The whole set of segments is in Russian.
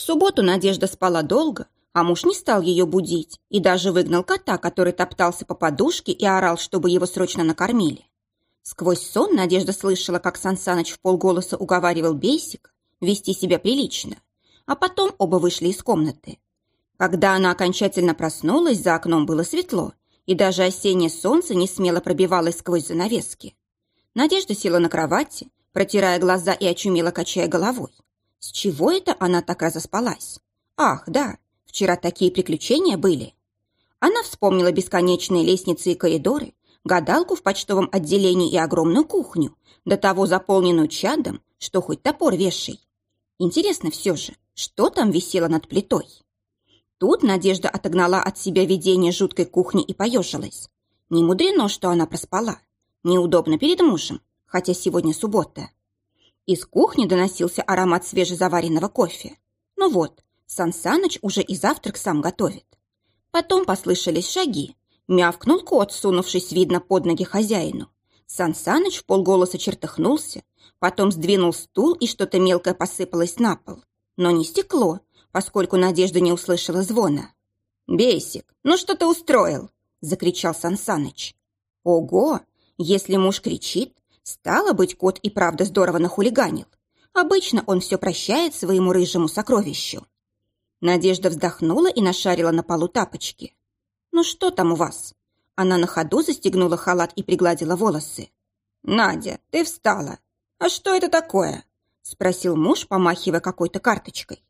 В субботу Надежда спала долго, а муж не стал ее будить и даже выгнал кота, который топтался по подушке и орал, чтобы его срочно накормили. Сквозь сон Надежда слышала, как Сансаныч в полголоса уговаривал Бейсик вести себя прилично, а потом оба вышли из комнаты. Когда она окончательно проснулась, за окном было светло, и даже осеннее солнце не смело пробивалось сквозь занавески. Надежда села на кровати, протирая глаза и очумело качая головой. С чего это она так разоспалась? Ах, да, вчера такие приключения были. Она вспомнила бесконечные лестницы и коридоры, гадалку в почтовом отделении и огромную кухню, до того заполненную чадом, что хоть топор вешай. Интересно все же, что там висело над плитой? Тут Надежда отогнала от себя видение жуткой кухни и поежилась. Не мудрено, что она проспала. Неудобно перед мужем, хотя сегодня суббота. Из кухни доносился аромат свежезаваренного кофе. Ну вот, Сан Саныч уже и завтрак сам готовит. Потом послышались шаги. Мявкнул кот, сунувшись, видно, под ноги хозяину. Сан Саныч в полголоса чертыхнулся, потом сдвинул стул, и что-то мелкое посыпалось на пол. Но не стекло, поскольку Надежда не услышала звона. «Бесик, ну что ты устроил?» – закричал Сансаныч. «Ого! Если муж кричит, стало быть, кот и правда здорово нахулиганил. Обычно он все прощает своему рыжему сокровищу». Надежда вздохнула и нашарила на полу тапочки. «Ну что там у вас?» Она на ходу застегнула халат и пригладила волосы. «Надя, ты встала. А что это такое?» Спросил муж, помахивая какой-то карточкой.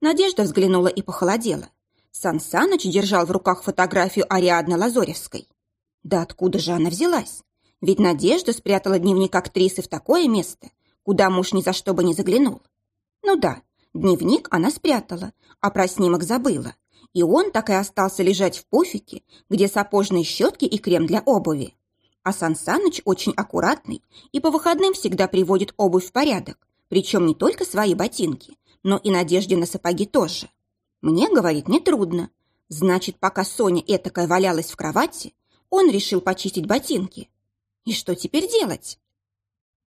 Надежда взглянула и похолодела. Сан Саныч держал в руках фотографию Ариадны Лазоревской. Да откуда же она взялась? Ведь Надежда спрятала дневник актрисы в такое место, куда муж ни за что бы не заглянул. Ну да, дневник она спрятала, а про снимок забыла. И он так и остался лежать в пуфике, где сапожные щетки и крем для обуви. А Сан Саныч очень аккуратный и по выходным всегда приводит обувь в порядок, причем не только свои ботинки, но и Надежде на сапоги тоже. Мне, говорит, нетрудно. Значит, пока Соня этакая валялась в кровати, он решил почистить ботинки. И что теперь делать?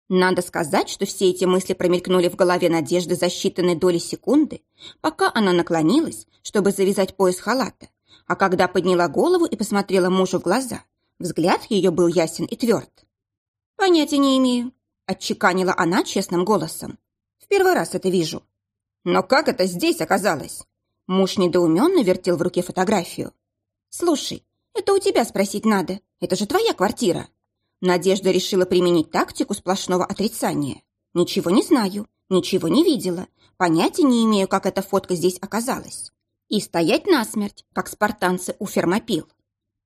Надо сказать, что все эти мысли промелькнули в голове Надежды за считанные доли секунды, пока она наклонилась, чтобы завязать пояс халата, а когда подняла голову и посмотрела мужу в глаза, взгляд ее был ясен и тверд. «Понятия не имею», — отчеканила она честным голосом. «В первый раз это вижу». Но как это здесь оказалось? Муж недоуменно вертел в руке фотографию. Слушай, это у тебя спросить надо. Это же твоя квартира. Надежда решила применить тактику сплошного отрицания. Ничего не знаю, ничего не видела, понятия не имею, как эта фотка здесь оказалась. И стоять насмерть, как спартанцы у фермопил.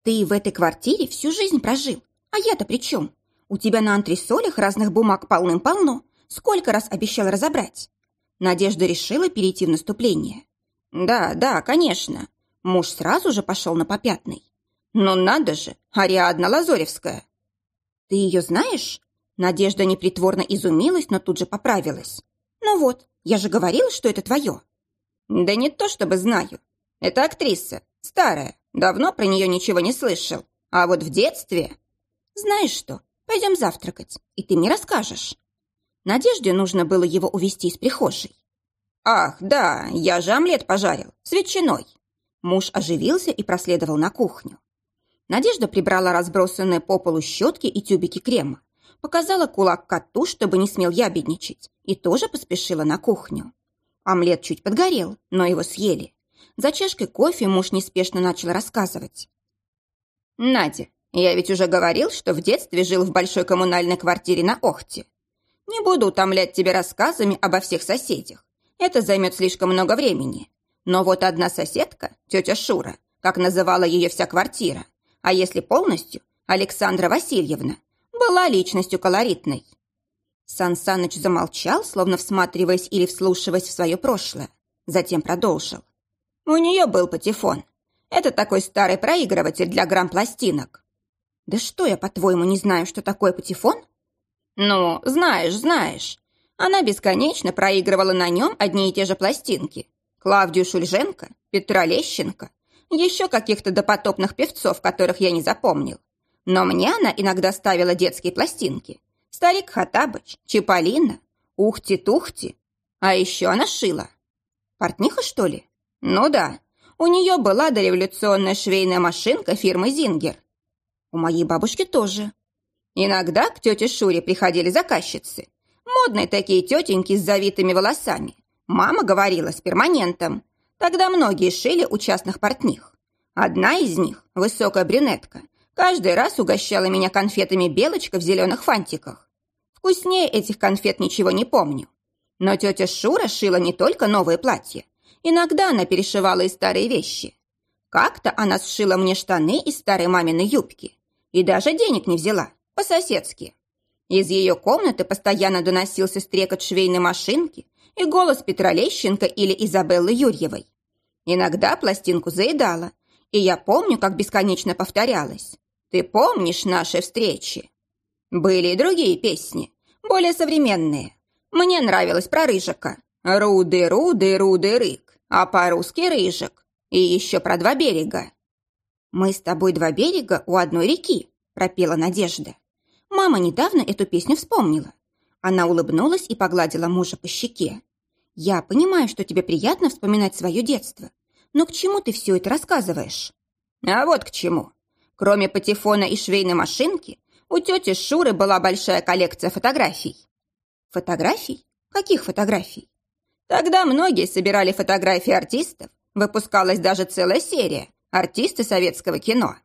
Ты в этой квартире всю жизнь прожил, а я-то при чем? У тебя на антресолях разных бумаг полным-полно. Сколько раз обещал разобрать? Надежда решила перейти в наступление. «Да, да, конечно». Муж сразу же пошел на попятный. «Но надо же, Ариадна Лазоревская!» «Ты ее знаешь?» Надежда непритворно изумилась, но тут же поправилась. «Ну вот, я же говорила, что это твое». «Да не то чтобы знаю. Это актриса, старая, давно про нее ничего не слышал. А вот в детстве...» «Знаешь что, пойдем завтракать, и ты мне расскажешь». Надежде нужно было его увести из прихожей. «Ах, да, я же омлет пожарил, с ветчиной!» Муж оживился и проследовал на кухню. Надежда прибрала разбросанные по полу щетки и тюбики крема, показала кулак коту, чтобы не смел ябедничать, и тоже поспешила на кухню. Омлет чуть подгорел, но его съели. За чашкой кофе муж неспешно начал рассказывать. «Надя, я ведь уже говорил, что в детстве жил в большой коммунальной квартире на Охте. Не буду утомлять тебя рассказами обо всех соседях. Это займет слишком много времени. Но вот одна соседка, тетя Шура, как называла ее вся квартира, а если полностью, Александра Васильевна, была личностью колоритной. Сан Саныч замолчал, словно всматриваясь или вслушиваясь в свое прошлое. Затем продолжил. У нее был патефон. Это такой старый проигрыватель для грамм-пластинок. Да что я, по-твоему, не знаю, что такое патефон? «Ну, знаешь, знаешь. Она бесконечно проигрывала на нем одни и те же пластинки. Клавдию Шульженко, Петра Лещенко, еще каких-то допотопных певцов, которых я не запомнил. Но мне она иногда ставила детские пластинки. Старик Хатабыч, Чиполлино, Ухти-Тухти. А еще она шила. Портниха, что ли? Ну да. У нее была дореволюционная швейная машинка фирмы «Зингер». У моей бабушки тоже. Иногда к тете Шуре приходили заказчицы. Модные такие тетеньки с завитыми волосами. Мама говорила с перманентом. Тогда многие шили у частных портних. Одна из них, высокая брюнетка, каждый раз угощала меня конфетами «Белочка» в зеленых фантиках. Вкуснее этих конфет ничего не помню. Но тетя Шура шила не только новые платья. Иногда она перешивала и старые вещи. Как-то она сшила мне штаны из старой маминой юбки. И даже денег не взяла, по-соседски. Из ее комнаты постоянно доносился стрекот швейной машинки и голос Петра Лещенко или Изабеллы Юрьевой. Иногда пластинку заедала, и я помню, как бесконечно повторялась. «Ты помнишь наши встречи?» Были и другие песни, более современные. Мне нравилось про Рыжика. «Руды, руды, руды, рык», а по-русски «рыжик». И еще про два берега. «Мы с тобой два берега у одной реки», — пропела Надежда. Мама недавно эту песню вспомнила. Она улыбнулась и погладила мужа по щеке. «Я понимаю, что тебе приятно вспоминать свое детство, но к чему ты все это рассказываешь?» «А вот к чему. Кроме патефона и швейной машинки, у тети Шуры была большая коллекция фотографий». «Фотографий? Каких фотографий?» Тогда многие собирали фотографии артистов, выпускалась даже целая серия «Артисты советского кино».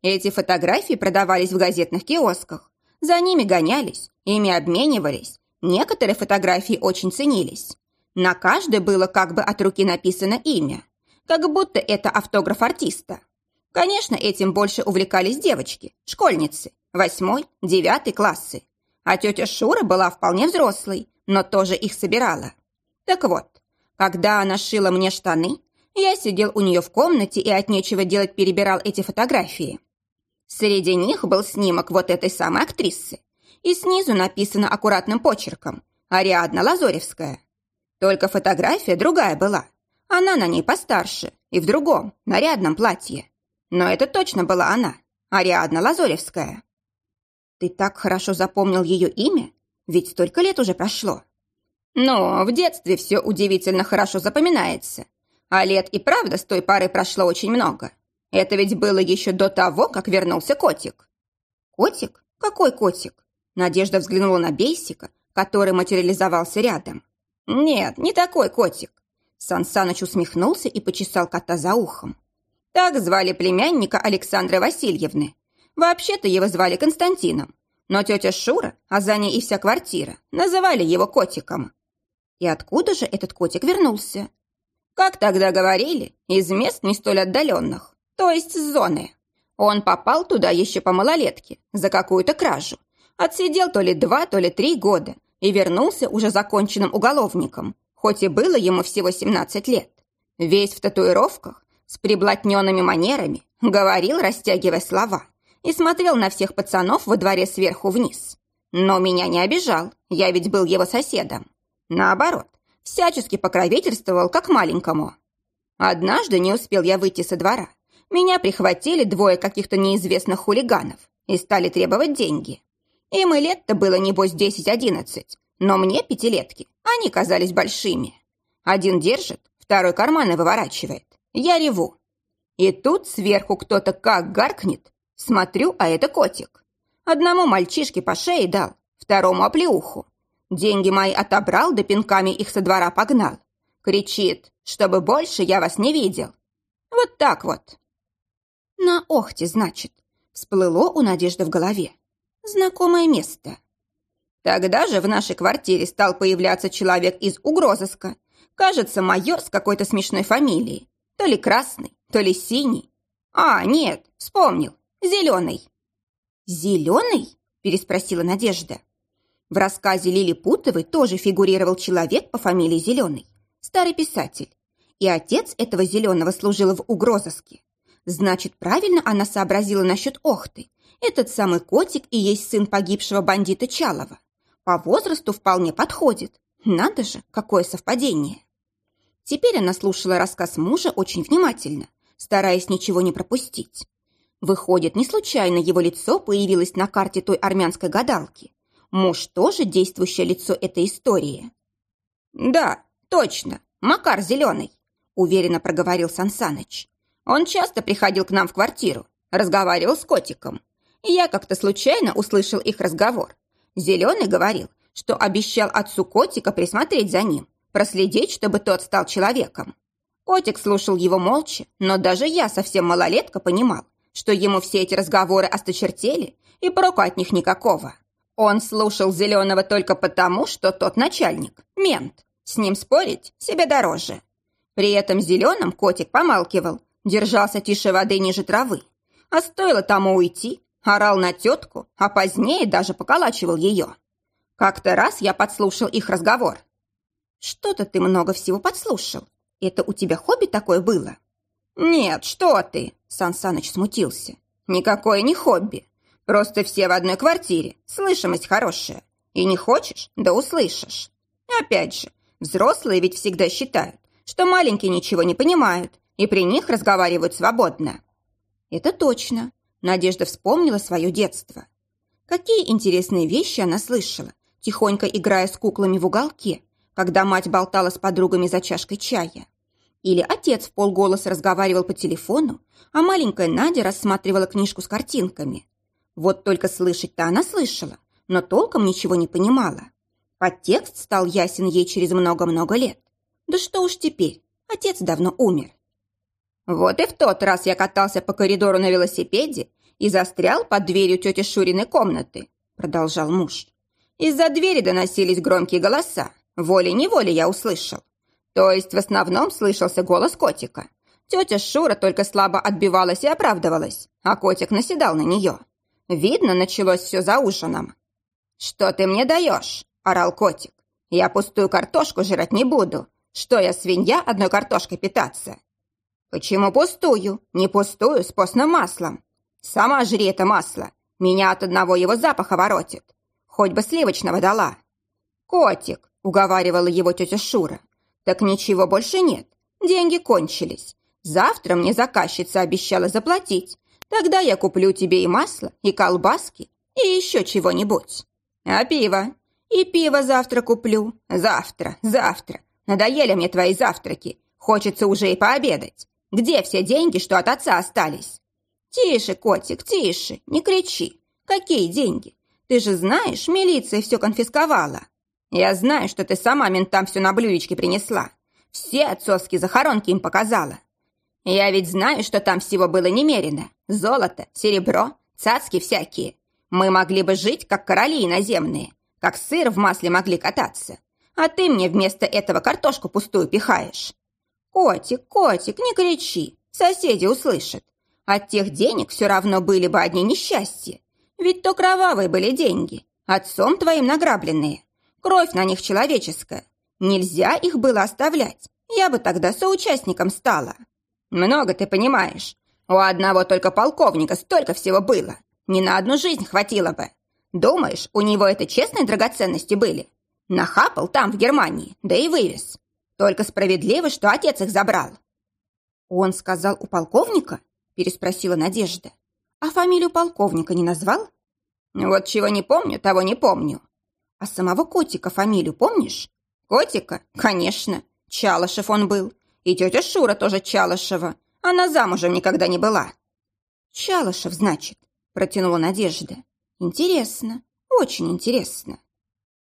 Эти фотографии продавались в газетных киосках, за ними гонялись, ими обменивались, некоторые фотографии очень ценились. На каждой было как бы от руки написано имя, как будто это автограф артиста. Конечно, этим больше увлекались девочки, школьницы, восьмой, девятый классы. А тетя Шура была вполне взрослой, но тоже их собирала. Так вот, когда она шила мне штаны, я сидел у нее в комнате и от нечего делать перебирал эти фотографии. Среди них был снимок вот этой самой актрисы. И снизу написано аккуратным почерком «Ариадна Лазоревская». Только фотография другая была. Она на ней постарше и в другом, нарядном платье. Но это точно была она, Ариадна Лазоревская. Ты так хорошо запомнил ее имя? Ведь столько лет уже прошло. Но в детстве все удивительно хорошо запоминается. А лет и правда с той поры прошло очень много. Это ведь было еще до того, как вернулся котик. Котик? Какой котик? Надежда взглянула на Бейсика, который материализовался рядом. Нет, не такой котик. Сан Саныч усмехнулся и почесал кота за ухом. Так звали племянника Александры Васильевны. Вообще-то его звали Константином, но тетя Шура, а за ней и вся квартира, называли его котиком. И откуда же этот котик вернулся? Как тогда говорили, из мест не столь отдаленных то есть с зоны. Он попал туда еще по малолетке, за какую-то кражу. Отсидел то ли два, то ли три года и вернулся уже законченным уголовником, хоть и было ему всего 17 лет. Весь в татуировках, с приблотненными манерами, говорил, растягивая слова, и смотрел на всех пацанов во дворе сверху вниз. Но меня не обижал, я ведь был его соседом. Наоборот, всячески покровительствовал как маленькому. Однажды не успел я выйти со двора, меня прихватили двое каких-то неизвестных хулиганов и стали требовать деньги. Им и лет-то было, небось, 10-11, но мне, пятилетки, они казались большими. Один держит, второй карманы выворачивает. Я реву. И тут сверху кто-то как гаркнет. Смотрю, а это котик. Одному мальчишке по шее дал, второму оплеуху. Деньги мои отобрал, да пинками их со двора погнал. Кричит, чтобы больше я вас не видел. Вот так вот. На Охте, значит. Всплыло у Надежды в голове. Знакомое место. Тогда же в нашей квартире стал появляться человек из угрозыска. Кажется, майор с какой-то смешной фамилией. То ли красный, то ли синий. А, нет, вспомнил. Зеленый. «Зеленый?» – переспросила Надежда. В рассказе Лили Путовой тоже фигурировал человек по фамилии Зеленый, старый писатель. И отец этого Зеленого служил в угрозыске. Значит, правильно она сообразила насчет Охты. Этот самый котик и есть сын погибшего бандита Чалова. По возрасту вполне подходит. Надо же, какое совпадение. Теперь она слушала рассказ мужа очень внимательно, стараясь ничего не пропустить. Выходит, не случайно его лицо появилось на карте той армянской гадалки. Муж тоже действующее лицо этой истории. «Да, точно. Макар Зеленый», — уверенно проговорил Сансаныч. «Он часто приходил к нам в квартиру, разговаривал с котиком. Я как-то случайно услышал их разговор. Зеленый говорил, что обещал отцу котика присмотреть за ним, проследить, чтобы тот стал человеком. Котик слушал его молча, но даже я, совсем малолетка, понимал, что ему все эти разговоры осточертели, и проку от них никакого. Он слушал Зеленого только потому, что тот начальник, мент. С ним спорить себе дороже. При этом Зеленым котик помалкивал, держался тише воды ниже травы. А стоило тому уйти, орал на тетку, а позднее даже поколачивал ее. Как-то раз я подслушал их разговор. «Что-то ты много всего подслушал. Это у тебя хобби такое было?» «Нет, что ты!» – Сан Саныч смутился. «Никакое не хобби. Просто все в одной квартире, слышимость хорошая. И не хочешь, да услышишь. Опять же, взрослые ведь всегда считают, что маленькие ничего не понимают, и при них разговаривают свободно». «Это точно», – Надежда вспомнила свое детство. Какие интересные вещи она слышала, тихонько играя с куклами в уголке, когда мать болтала с подругами за чашкой чая. Или отец в полголоса разговаривал по телефону, а маленькая Надя рассматривала книжку с картинками. Вот только слышать-то она слышала, но толком ничего не понимала. Подтекст стал ясен ей через много-много лет. Да что уж теперь, отец давно умер. Вот и в тот раз я катался по коридору на велосипеде и застрял под дверью тети Шуриной комнаты, продолжал муж. Из-за двери доносились громкие голоса. Волей-неволей я услышал. То есть в основном слышался голос котика. Тетя Шура только слабо отбивалась и оправдывалась, а котик наседал на нее. Видно, началось все за ужином. «Что ты мне даешь?» – орал котик. «Я пустую картошку жрать не буду. Что я, свинья, одной картошкой питаться?» «Почему пустую? Не пустую, с постным маслом. Сама жри это масло. Меня от одного его запаха воротит. Хоть бы сливочного дала. «Котик», — уговаривала его тетя Шура, «так ничего больше нет. Деньги кончились. Завтра мне заказчица обещала заплатить. Тогда я куплю тебе и масло, и колбаски, и еще чего-нибудь. А пиво? И пиво завтра куплю. Завтра, завтра. Надоели мне твои завтраки. Хочется уже и пообедать. Где все деньги, что от отца остались? Тише, котик, тише, не кричи. Какие деньги? Ты же знаешь, милиция все конфисковала. Я знаю, что ты сама ментам все на блюдечке принесла. Все отцовские захоронки им показала. Я ведь знаю, что там всего было немерено. Золото, серебро, цацки всякие. Мы могли бы жить, как короли иноземные. Как сыр в масле могли кататься. А ты мне вместо этого картошку пустую пихаешь. Котик, котик, не кричи. Соседи услышат. От тех денег все равно были бы одни несчастья. Ведь то кровавые были деньги, отцом твоим награбленные. Кровь на них человеческая. Нельзя их было оставлять. Я бы тогда соучастником стала. Много ты понимаешь. У одного только полковника столько всего было. Ни на одну жизнь хватило бы. Думаешь, у него это честные драгоценности были? Нахапал там, в Германии, да и вывез. Только справедливо, что отец их забрал. Он сказал у полковника? Переспросила Надежда. А фамилию полковника не назвал? Вот чего не помню, того не помню. А самого котика фамилию помнишь? Котика? Конечно. Чалышев он был. И тетя Шура тоже Чалышева. Она замужем никогда не была. Чалышев, значит, протянула Надежда. Интересно, очень интересно.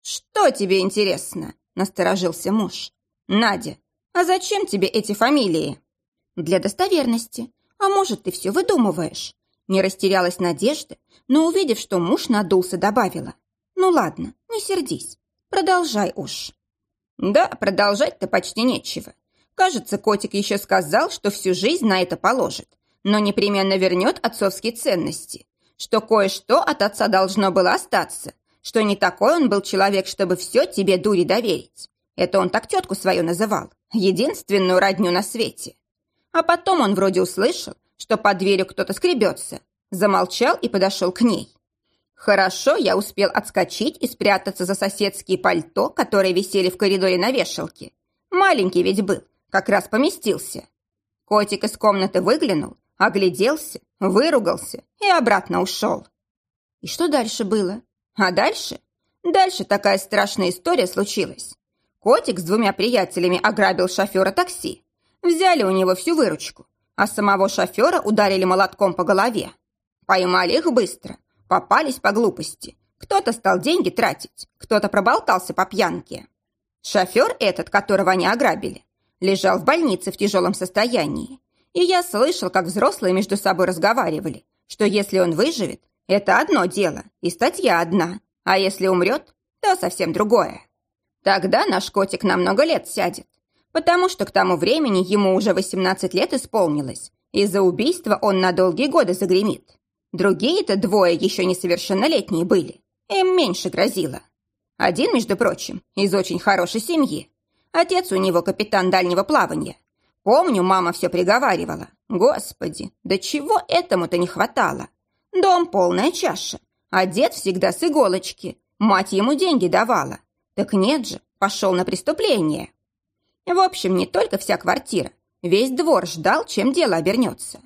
Что тебе интересно? Насторожился муж. Надя, а зачем тебе эти фамилии? Для достоверности. А может, ты все выдумываешь? Не растерялась Надежда, но, увидев, что муж надулся, добавила. «Ну ладно, не сердись. Продолжай уж». «Да, продолжать-то почти нечего. Кажется, котик еще сказал, что всю жизнь на это положит, но непременно вернет отцовские ценности, что кое-что от отца должно было остаться, что не такой он был человек, чтобы все тебе дури доверить. Это он так тетку свою называл, единственную родню на свете. А потом он вроде услышал, что под дверью кто-то скребется. Замолчал и подошел к ней. Хорошо, я успел отскочить и спрятаться за соседские пальто, которые висели в коридоре на вешалке. Маленький ведь был, как раз поместился. Котик из комнаты выглянул, огляделся, выругался и обратно ушел. И что дальше было? А дальше? Дальше такая страшная история случилась. Котик с двумя приятелями ограбил шофера такси. Взяли у него всю выручку, а самого шофера ударили молотком по голове. Поймали их быстро, попались по глупости. Кто-то стал деньги тратить, кто-то проболтался по пьянке. Шофер этот, которого они ограбили, лежал в больнице в тяжелом состоянии. И я слышал, как взрослые между собой разговаривали, что если он выживет, это одно дело, и статья одна, а если умрет, то совсем другое. Тогда наш котик на много лет сядет, потому что к тому времени ему уже 18 лет исполнилось, и за убийство он на долгие годы загремит. Другие-то двое еще несовершеннолетние были, им меньше грозило. Один, между прочим, из очень хорошей семьи. Отец у него капитан дальнего плавания. Помню, мама все приговаривала. Господи, да чего этому-то не хватало? Дом полная чаша, а дед всегда с иголочки. Мать ему деньги давала. Так нет же, пошел на преступление. В общем, не только вся квартира. Весь двор ждал, чем дело обернется.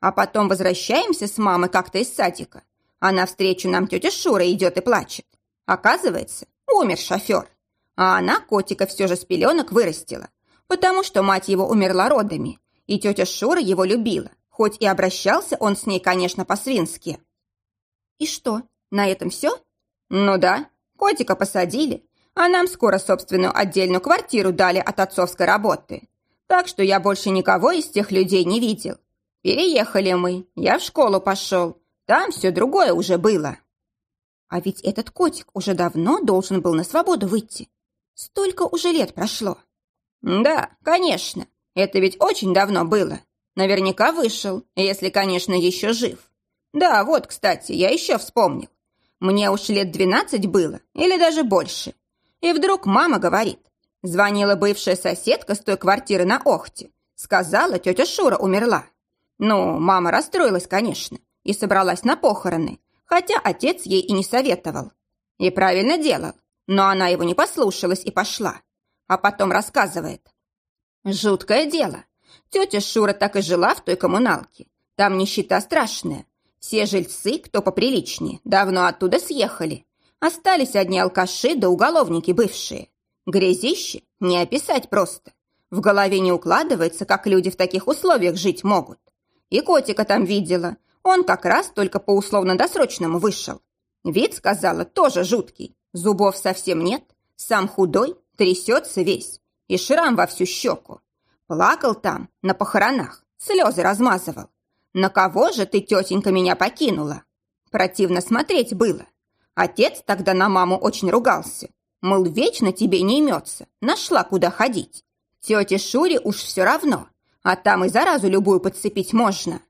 А потом возвращаемся с мамой как-то из садика. А навстречу нам тетя Шура идет и плачет. Оказывается, умер шофер. А она котика все же с пеленок вырастила, потому что мать его умерла родами, и тетя Шура его любила, хоть и обращался он с ней, конечно, по-свински. И что, на этом все? Ну да, котика посадили, а нам скоро собственную отдельную квартиру дали от отцовской работы. Так что я больше никого из тех людей не видел. Переехали мы, я в школу пошел, там все другое уже было. А ведь этот котик уже давно должен был на свободу выйти. Столько уже лет прошло. Да, конечно. Это ведь очень давно было. Наверняка вышел, если, конечно, еще жив. Да, вот, кстати, я еще вспомнил. Мне уж лет двенадцать было, или даже больше. И вдруг мама говорит. Звонила бывшая соседка с той квартиры на Охте. Сказала, тетя Шура умерла. Ну, мама расстроилась, конечно, и собралась на похороны, хотя отец ей и не советовал. И правильно делал. Но она его не послушалась и пошла. А потом рассказывает. Жуткое дело. Тетя Шура так и жила в той коммуналке. Там нищета страшная. Все жильцы, кто поприличнее, давно оттуда съехали. Остались одни алкаши да уголовники бывшие. Грязище не описать просто. В голове не укладывается, как люди в таких условиях жить могут. И котика там видела. Он как раз только по условно-досрочному вышел. Вид, сказала, тоже жуткий. Зубов совсем нет, сам худой, трясется весь, и шрам во всю щеку. Плакал там, на похоронах, слезы размазывал. На кого же ты, тетенька, меня покинула? Противно смотреть было. Отец тогда на маму очень ругался. Мол, вечно тебе не имется, нашла куда ходить. Тете Шуре уж все равно, а там и заразу любую подцепить можно.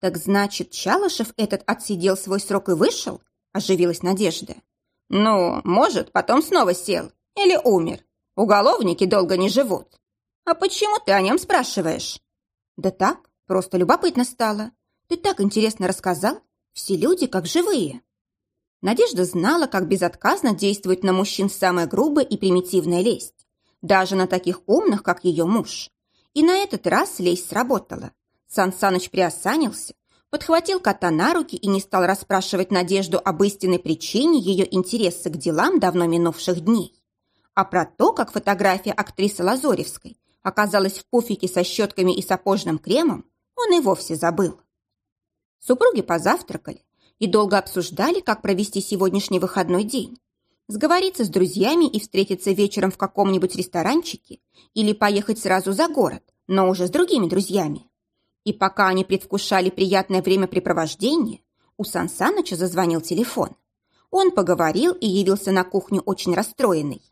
Так значит, Чалышев этот отсидел свой срок и вышел? Оживилась Надежда. Ну, может, потом снова сел. Или умер. Уголовники долго не живут. А почему ты о нем спрашиваешь? Да так, просто любопытно стало. Ты так интересно рассказал. Все люди как живые. Надежда знала, как безотказно действует на мужчин самая грубая и примитивная лесть. Даже на таких умных, как ее муж. И на этот раз лесть сработала. Сан Саныч приосанился, подхватил кота на руки и не стал расспрашивать Надежду об истинной причине ее интереса к делам давно минувших дней. А про то, как фотография актрисы Лазоревской оказалась в пуфике со щетками и сапожным кремом, он и вовсе забыл. Супруги позавтракали и долго обсуждали, как провести сегодняшний выходной день. Сговориться с друзьями и встретиться вечером в каком-нибудь ресторанчике или поехать сразу за город, но уже с другими друзьями. И пока они предвкушали приятное времяпрепровождение, у Сансаныча зазвонил телефон. Он поговорил и явился на кухню очень расстроенный.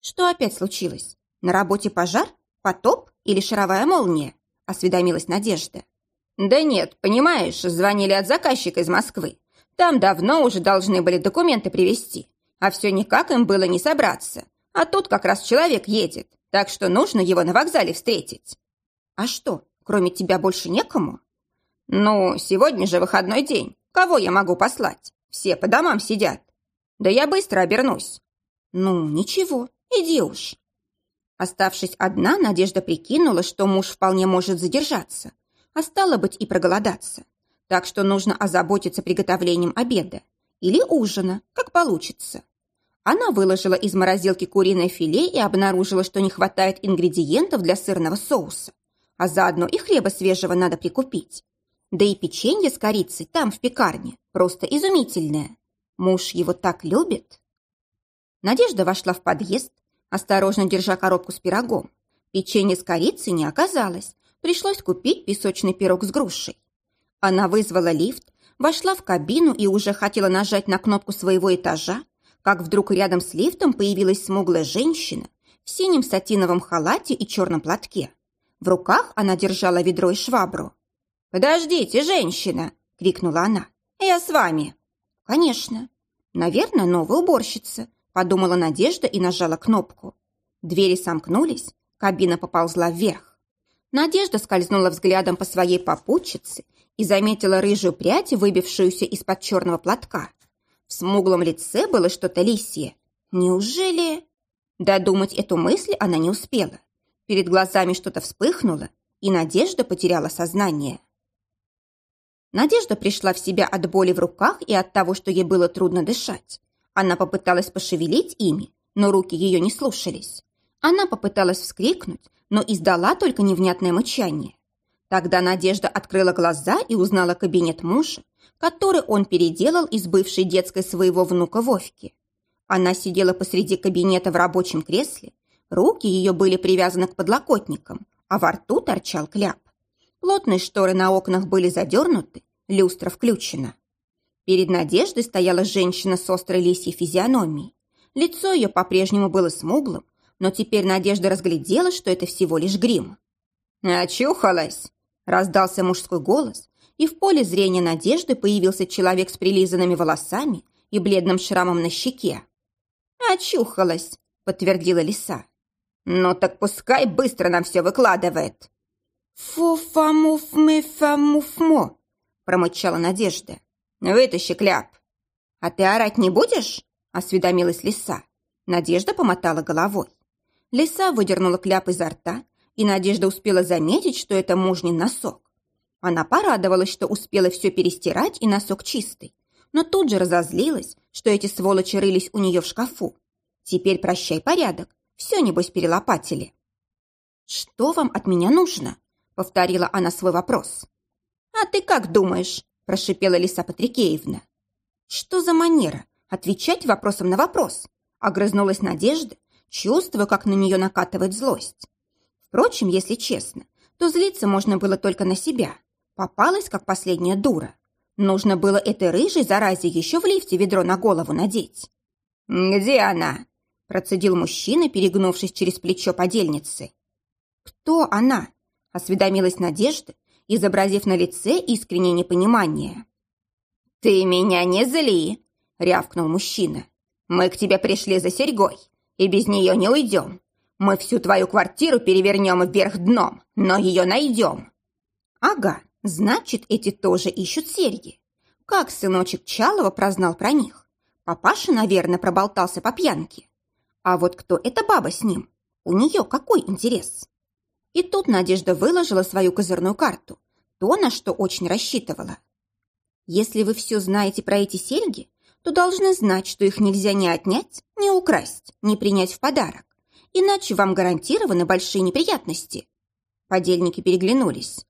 «Что опять случилось? На работе пожар? Потоп или шаровая молния?» – осведомилась Надежда. «Да нет, понимаешь, звонили от заказчика из Москвы. Там давно уже должны были документы привезти, а все никак им было не собраться. А тут как раз человек едет, так что нужно его на вокзале встретить». «А что, Кроме тебя больше некому? Ну, сегодня же выходной день. Кого я могу послать? Все по домам сидят. Да я быстро обернусь. Ну, ничего, иди уж. Оставшись одна, Надежда прикинула, что муж вполне может задержаться, а стало быть и проголодаться. Так что нужно озаботиться приготовлением обеда или ужина, как получится. Она выложила из морозилки куриное филе и обнаружила, что не хватает ингредиентов для сырного соуса. А заодно и хлеба свежего надо прикупить. Да и печенье с корицей там, в пекарне, просто изумительное. Муж его так любит. Надежда вошла в подъезд, осторожно держа коробку с пирогом. Печенье с корицей не оказалось. Пришлось купить песочный пирог с грушей. Она вызвала лифт, вошла в кабину и уже хотела нажать на кнопку своего этажа, как вдруг рядом с лифтом появилась смуглая женщина в синем сатиновом халате и черном платке. В руках она держала ведро и швабру. «Подождите, женщина!» — крикнула она. «Я с вами!» «Конечно!» «Наверное, новая уборщица», — подумала Надежда и нажала кнопку. Двери сомкнулись, кабина поползла вверх. Надежда скользнула взглядом по своей попутчице и заметила рыжую прядь, выбившуюся из-под черного платка. В смуглом лице было что-то лисье. Неужели... Додумать эту мысль она не успела. Перед глазами что-то вспыхнуло, и Надежда потеряла сознание. Надежда пришла в себя от боли в руках и от того, что ей было трудно дышать. Она попыталась пошевелить ими, но руки ее не слушались. Она попыталась вскрикнуть, но издала только невнятное мычание. Тогда Надежда открыла глаза и узнала кабинет мужа, который он переделал из бывшей детской своего внука Вовки. Она сидела посреди кабинета в рабочем кресле, руки ее были привязаны к подлокотникам, а во рту торчал кляп. Плотные шторы на окнах были задернуты, люстра включена. Перед Надеждой стояла женщина с острой лисьей физиономией. Лицо ее по-прежнему было смуглым, но теперь Надежда разглядела, что это всего лишь грим. «Очухалась!» – раздался мужской голос, и в поле зрения Надежды появился человек с прилизанными волосами и бледным шрамом на щеке. «Очухалась», — подтвердила лиса. «Ну так пускай быстро нам все выкладывает». «Фу-фа-муф-мы-фа-муф-мо», — промычала Надежда. «Вытащи кляп». «А ты орать не будешь?» — осведомилась лиса. Надежда помотала головой. Лиса выдернула кляп изо рта, и Надежда успела заметить, что это мужнин носок. Она порадовалась, что успела все перестирать и носок чистый, но тут же разозлилась, что эти сволочи рылись у нее в шкафу. Теперь прощай порядок, все, небось, перелопатили. «Что вам от меня нужно?» — повторила она свой вопрос. «А ты как думаешь?» — прошипела Лиса Патрикеевна. «Что за манера? Отвечать вопросом на вопрос?» — огрызнулась Надежда, чувствуя, как на нее накатывает злость. Впрочем, если честно, то злиться можно было только на себя. Попалась, как последняя дура. Нужно было этой рыжей заразе еще в лифте ведро на голову надеть. «Где она?» – процедил мужчина, перегнувшись через плечо подельницы. «Кто она?» – осведомилась Надежда, изобразив на лице искреннее непонимание. «Ты меня не зли!» – рявкнул мужчина. «Мы к тебе пришли за серьгой, и без нее не уйдем. Мы всю твою квартиру перевернем вверх дном, но ее найдем». «Ага, Значит, эти тоже ищут серьги. Как сыночек Чалова прознал про них? Папаша, наверное, проболтался по пьянке. А вот кто эта баба с ним? У нее какой интерес? И тут Надежда выложила свою козырную карту, то, на что очень рассчитывала. Если вы все знаете про эти серьги, то должны знать, что их нельзя ни отнять, ни украсть, ни принять в подарок. Иначе вам гарантированы большие неприятности. Подельники переглянулись.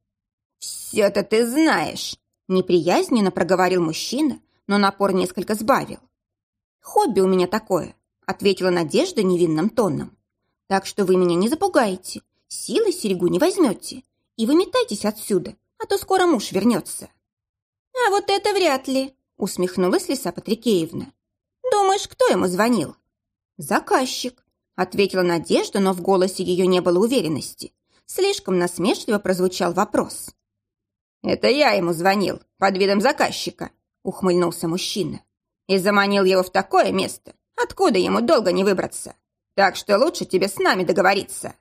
«Все-то ты знаешь!» Неприязненно проговорил мужчина, но напор несколько сбавил. «Хобби у меня такое», — ответила Надежда невинным тоном. «Так что вы меня не запугаете, силы серегу не возьмете, и выметайтесь отсюда, а то скоро муж вернется». «А вот это вряд ли», — усмехнулась Лиса Патрикеевна. «Думаешь, кто ему звонил?» «Заказчик», — ответила Надежда, но в голосе ее не было уверенности. Слишком насмешливо прозвучал вопрос. «Это я ему звонил под видом заказчика», — ухмыльнулся мужчина. «И заманил его в такое место, откуда ему долго не выбраться. Так что лучше тебе с нами договориться».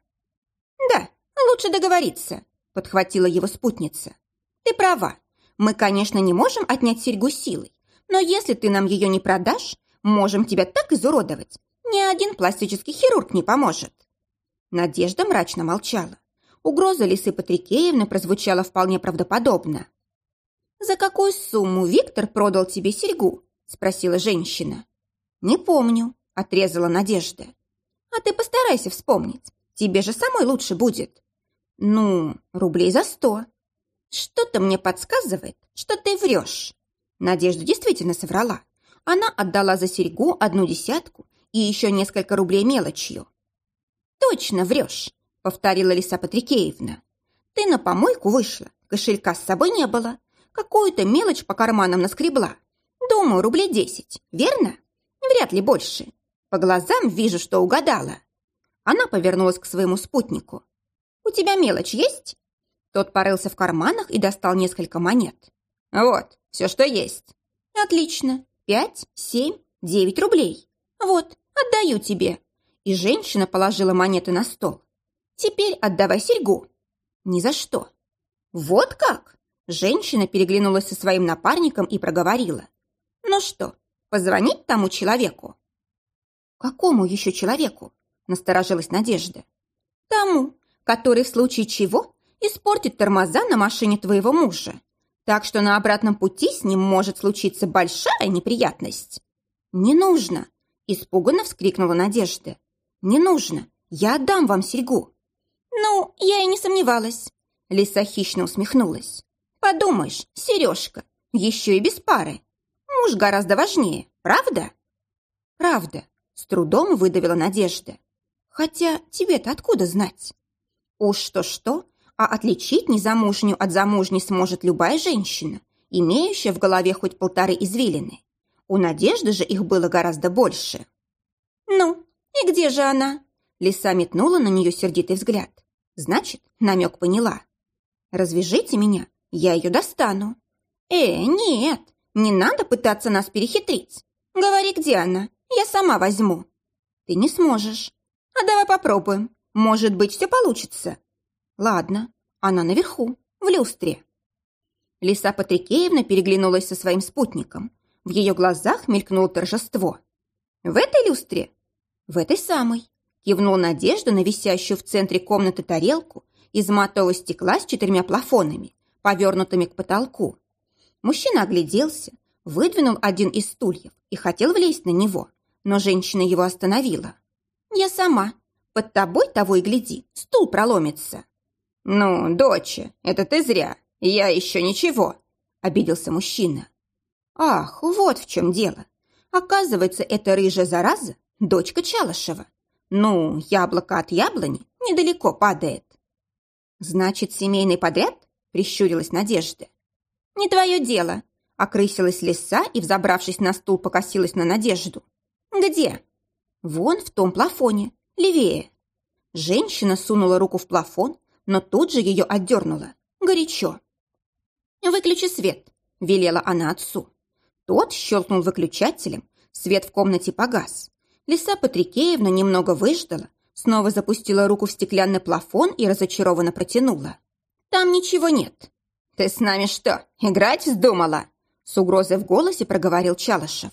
«Да, лучше договориться», — подхватила его спутница. «Ты права. Мы, конечно, не можем отнять серьгу силой, но если ты нам ее не продашь, можем тебя так изуродовать. Ни один пластический хирург не поможет». Надежда мрачно молчала. Угроза Лисы Патрикеевны прозвучала вполне правдоподобно. «За какую сумму Виктор продал тебе серьгу?» – спросила женщина. «Не помню», – отрезала Надежда. «А ты постарайся вспомнить. Тебе же самой лучше будет». «Ну, рублей за сто». «Что-то мне подсказывает, что ты врешь». Надежда действительно соврала. Она отдала за серьгу одну десятку и еще несколько рублей мелочью. «Точно врешь», — повторила Лиса Патрикеевна. «Ты на помойку вышла, кошелька с собой не было. Какую-то мелочь по карманам наскребла. Думаю, рублей десять, верно? Вряд ли больше. По глазам вижу, что угадала». Она повернулась к своему спутнику. «У тебя мелочь есть?» Тот порылся в карманах и достал несколько монет. «Вот, все, что есть». «Отлично. Пять, семь, девять рублей. Вот, отдаю тебе». И женщина положила монеты на стол. «Теперь отдавай серьгу». «Ни за что». «Вот как?» Женщина переглянулась со своим напарником и проговорила. «Ну что, позвонить тому человеку?» «Какому еще человеку?» Насторожилась Надежда. «Тому, который в случае чего испортит тормоза на машине твоего мужа. Так что на обратном пути с ним может случиться большая неприятность». «Не нужно!» – испуганно вскрикнула Надежда. «Не нужно. Я отдам вам серьгу». «Ну, я и не сомневалась». Лиса хищно усмехнулась. «Подумаешь, сережка, еще и без пары. Муж гораздо важнее, правда?» «Правда», — с трудом выдавила Надежда. «Хотя тебе-то откуда знать?» «Уж что-что, а отличить незамужнюю от замужней сможет любая женщина, имеющая в голове хоть полторы извилины. У Надежды же их было гораздо больше». «Ну, «И где же она?» Лиса метнула на нее сердитый взгляд. Значит, намек поняла. «Развяжите меня, я ее достану». «Э, нет, не надо пытаться нас перехитрить. Говори, где она, я сама возьму». «Ты не сможешь. А давай попробуем. Может быть, все получится». «Ладно, она наверху, в люстре». Лиса Патрикеевна переглянулась со своим спутником. В ее глазах мелькнуло торжество. «В этой люстре «В этой самой», – кивнул Надежда на висящую в центре комнаты тарелку из матового стекла с четырьмя плафонами, повернутыми к потолку. Мужчина огляделся, выдвинул один из стульев и хотел влезть на него, но женщина его остановила. «Я сама. Под тобой того и гляди, стул проломится». «Ну, доча, это ты зря. Я еще ничего», – обиделся мужчина. «Ах, вот в чем дело. Оказывается, эта рыжая зараза дочка Чалышева. Ну, яблоко от яблони недалеко падает. Значит, семейный подряд? Прищурилась Надежда. Не твое дело. Окрысилась лиса и, взобравшись на стул, покосилась на Надежду. Где? Вон в том плафоне, левее. Женщина сунула руку в плафон, но тут же ее отдернула. Горячо. «Выключи свет», — велела она отцу. Тот щелкнул выключателем, свет в комнате погас. Лиса Патрикеевна немного выждала, снова запустила руку в стеклянный плафон и разочарованно протянула. «Там ничего нет». «Ты с нами что, играть вздумала?» С угрозой в голосе проговорил Чалышев.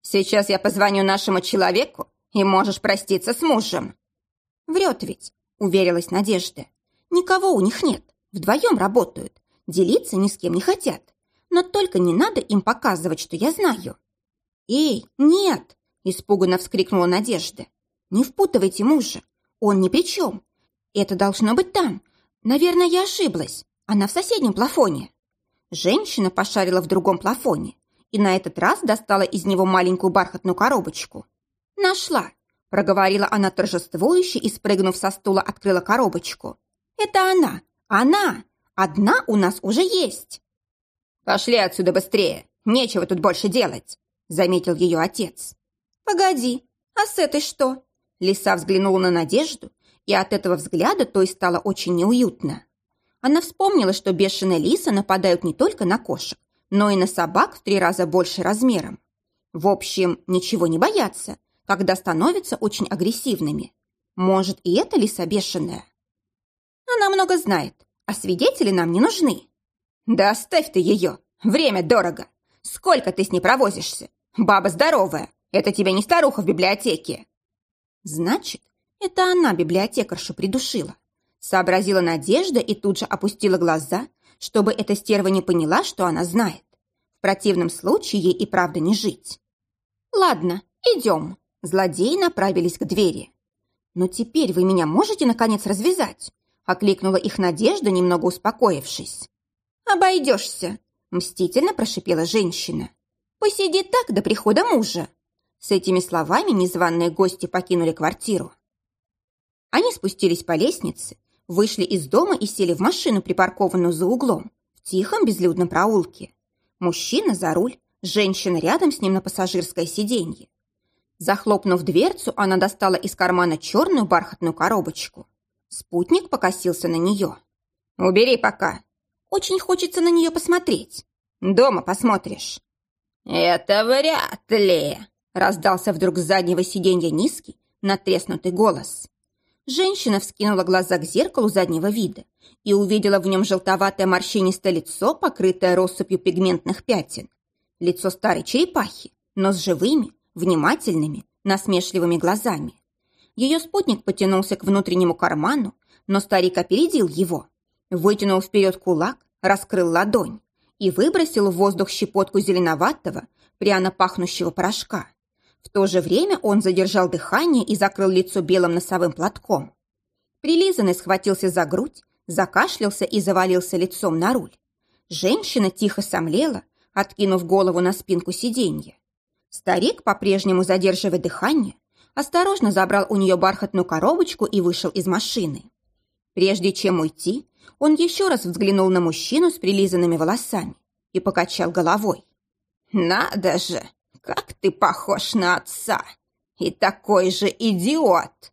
«Сейчас я позвоню нашему человеку, и можешь проститься с мужем». «Врет ведь», — уверилась Надежда. «Никого у них нет, вдвоем работают, делиться ни с кем не хотят. Но только не надо им показывать, что я знаю». «Эй, нет!» Испуганно вскрикнула Надежда. «Не впутывайте мужа. Он ни при чем. Это должно быть там. Наверное, я ошиблась. Она в соседнем плафоне». Женщина пошарила в другом плафоне и на этот раз достала из него маленькую бархатную коробочку. «Нашла», — проговорила она торжествующе и, спрыгнув со стула, открыла коробочку. «Это она! Она! Одна у нас уже есть!» «Пошли отсюда быстрее! Нечего тут больше делать!» — заметил ее отец. «Погоди, а с этой что?» Лиса взглянула на Надежду, и от этого взгляда той стало очень неуютно. Она вспомнила, что бешеные лисы нападают не только на кошек, но и на собак в три раза больше размером. В общем, ничего не боятся, когда становятся очень агрессивными. Может, и эта лиса бешеная? Она много знает, а свидетели нам не нужны. Да оставь ты ее, время дорого. Сколько ты с ней провозишься? Баба здоровая, это тебе не старуха в библиотеке. Значит, это она библиотекаршу придушила. Сообразила Надежда и тут же опустила глаза, чтобы эта стерва не поняла, что она знает. В противном случае ей и правда не жить. «Ладно, идем», – злодеи направились к двери. «Но теперь вы меня можете, наконец, развязать?» Окликнула их Надежда, немного успокоившись. «Обойдешься», – мстительно прошипела женщина. «Посиди так до прихода мужа». С этими словами незваные гости покинули квартиру. Они спустились по лестнице, вышли из дома и сели в машину, припаркованную за углом, в тихом безлюдном проулке. Мужчина за руль, женщина рядом с ним на пассажирское сиденье. Захлопнув дверцу, она достала из кармана черную бархатную коробочку. Спутник покосился на нее. «Убери пока. Очень хочется на нее посмотреть. Дома посмотришь». «Это вряд ли», — раздался вдруг с заднего сиденья низкий, натреснутый голос. Женщина вскинула глаза к зеркалу заднего вида и увидела в нем желтоватое морщинистое лицо, покрытое россыпью пигментных пятен. Лицо старой черепахи, но с живыми, внимательными, насмешливыми глазами. Ее спутник потянулся к внутреннему карману, но старик опередил его. Вытянул вперед кулак, раскрыл ладонь и выбросил в воздух щепотку зеленоватого, пряно пахнущего порошка. В то же время он задержал дыхание и закрыл лицо белым носовым платком. Прилизанный схватился за грудь, закашлялся и завалился лицом на руль. Женщина тихо сомлела, откинув голову на спинку сиденья. Старик, по-прежнему задерживая дыхание, осторожно забрал у нее бархатную коробочку и вышел из машины. Прежде чем уйти, он еще раз взглянул на мужчину с прилизанными волосами и покачал головой. «Надо же, как ты похож на отца! И такой же идиот!»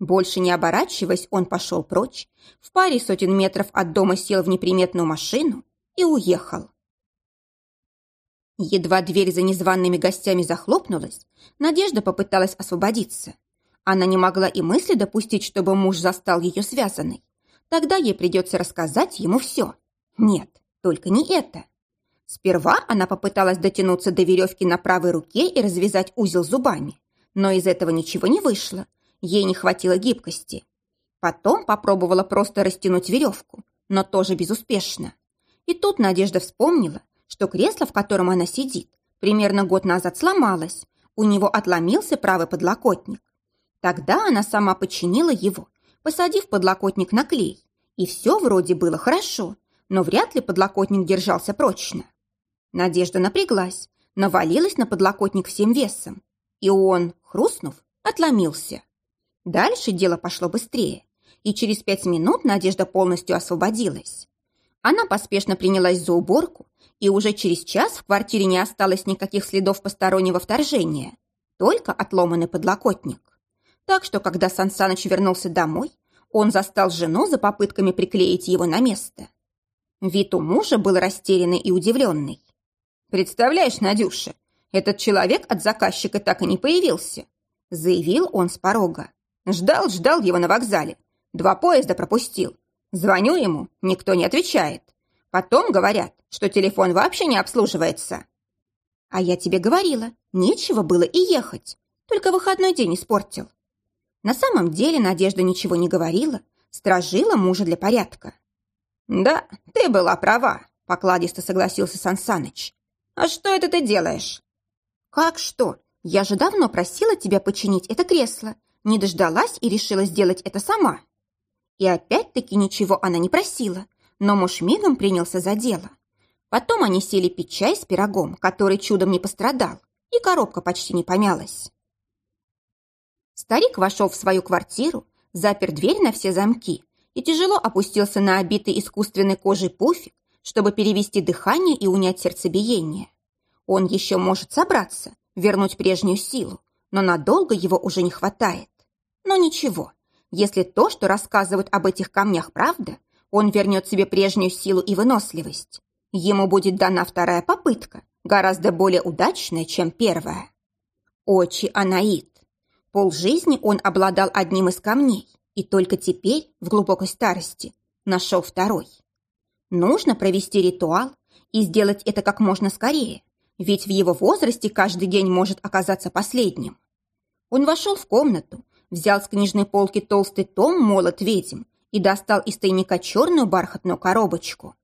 Больше не оборачиваясь, он пошел прочь, в паре сотен метров от дома сел в неприметную машину и уехал. Едва дверь за незваными гостями захлопнулась, Надежда попыталась освободиться. Она не могла и мысли допустить, чтобы муж застал ее связанной. Тогда ей придется рассказать ему все. Нет, только не это. Сперва она попыталась дотянуться до веревки на правой руке и развязать узел зубами, но из этого ничего не вышло. Ей не хватило гибкости. Потом попробовала просто растянуть веревку, но тоже безуспешно. И тут Надежда вспомнила, что кресло, в котором она сидит, примерно год назад сломалось, у него отломился правый подлокотник. Тогда она сама починила его, посадив подлокотник на клей, и все вроде было хорошо, но вряд ли подлокотник держался прочно. Надежда напряглась, навалилась на подлокотник всем весом, и он, хрустнув, отломился. Дальше дело пошло быстрее, и через пять минут Надежда полностью освободилась. Она поспешно принялась за уборку, и уже через час в квартире не осталось никаких следов постороннего вторжения, только отломанный подлокотник. Так что, когда Сансаныч вернулся домой, он застал жену за попытками приклеить его на место. Вид у мужа был растерянный и удивленный. «Представляешь, Надюша, этот человек от заказчика так и не появился», заявил он с порога. «Ждал, ждал его на вокзале. Два поезда пропустил. Звоню ему, никто не отвечает. Потом говорят, что телефон вообще не обслуживается. А я тебе говорила, нечего было и ехать. Только выходной день испортил. На самом деле Надежда ничего не говорила, стражила мужа для порядка. «Да, ты была права», — покладисто согласился Сансаныч. «А что это ты делаешь?» «Как что? Я же давно просила тебя починить это кресло, не дождалась и решила сделать это сама». И опять-таки ничего она не просила, но муж мигом принялся за дело. Потом они сели пить чай с пирогом, который чудом не пострадал, и коробка почти не помялась. Старик вошел в свою квартиру, запер дверь на все замки и тяжело опустился на обитый искусственной кожей пуфик, чтобы перевести дыхание и унять сердцебиение. Он еще может собраться, вернуть прежнюю силу, но надолго его уже не хватает. Но ничего, если то, что рассказывают об этих камнях, правда, он вернет себе прежнюю силу и выносливость. Ему будет дана вторая попытка, гораздо более удачная, чем первая. Очи Анаит. Полжизни он обладал одним из камней, и только теперь, в глубокой старости, нашел второй. Нужно провести ритуал и сделать это как можно скорее, ведь в его возрасте каждый день может оказаться последним. Он вошел в комнату, взял с книжной полки толстый том «Молот ведьм» и достал из тайника черную бархатную коробочку.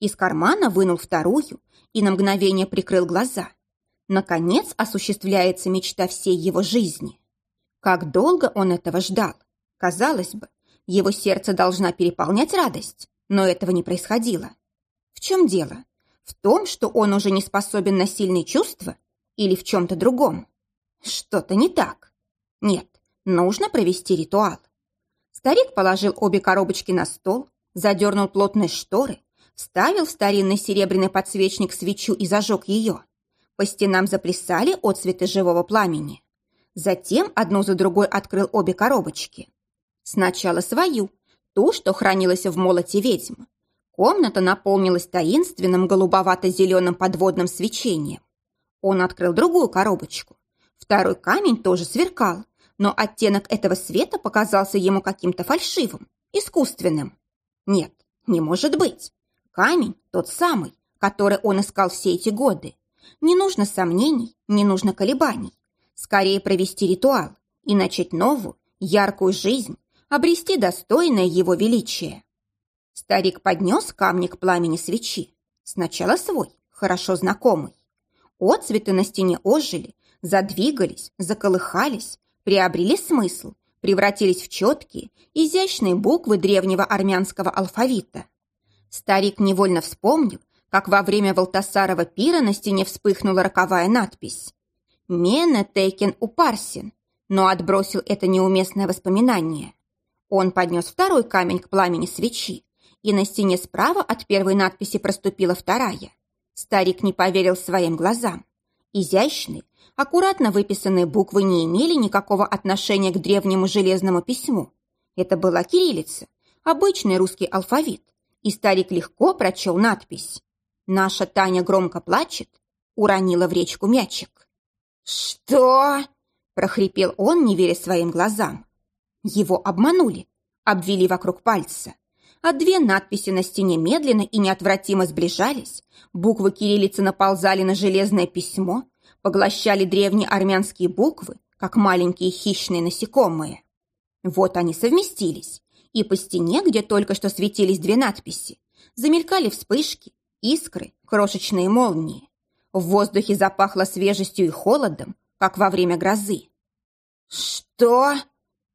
Из кармана вынул вторую и на мгновение прикрыл глаза. Наконец осуществляется мечта всей его жизни. Как долго он этого ждал. Казалось бы, его сердце должна переполнять радость, но этого не происходило. В чем дело? В том, что он уже не способен на сильные чувства или в чем-то другом? Что-то не так. Нет, нужно провести ритуал. Старик положил обе коробочки на стол, задернул плотные шторы, вставил в старинный серебряный подсвечник свечу и зажег ее. По стенам заплясали отцветы живого пламени. Затем одну за другой открыл обе коробочки. Сначала свою, ту, что хранилась в молоте ведьм. Комната наполнилась таинственным голубовато-зеленым подводным свечением. Он открыл другую коробочку. Второй камень тоже сверкал, но оттенок этого света показался ему каким-то фальшивым, искусственным. Нет, не может быть. Камень тот самый, который он искал все эти годы. Не нужно сомнений, не нужно колебаний. Скорее провести ритуал и начать новую, яркую жизнь, обрести достойное его величие. Старик поднес камни к пламени свечи. Сначала свой, хорошо знакомый. Отцветы на стене ожили, задвигались, заколыхались, приобрели смысл, превратились в четкие, изящные буквы древнего армянского алфавита. Старик невольно вспомнил, как во время Валтасарова пира на стене вспыхнула роковая надпись «Мене Тейкен Упарсин», но отбросил это неуместное воспоминание. Он поднес второй камень к пламени свечи, и на стене справа от первой надписи проступила вторая. Старик не поверил своим глазам. Изящные, аккуратно выписанные буквы не имели никакого отношения к древнему железному письму. Это была кириллица, обычный русский алфавит, и старик легко прочел надпись. «Наша Таня громко плачет», уронила в речку мячик. «Что?» – прохрипел он, не веря своим глазам. Его обманули, обвели вокруг пальца. А две надписи на стене медленно и неотвратимо сближались, буквы кириллицы наползали на железное письмо, поглощали древние армянские буквы, как маленькие хищные насекомые. Вот они совместились, и по стене, где только что светились две надписи, замелькали вспышки, искры, крошечные молнии. В воздухе запахло свежестью и холодом, как во время грозы. «Что?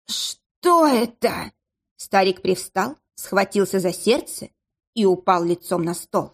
Что это?» Старик привстал, схватился за сердце и упал лицом на стол.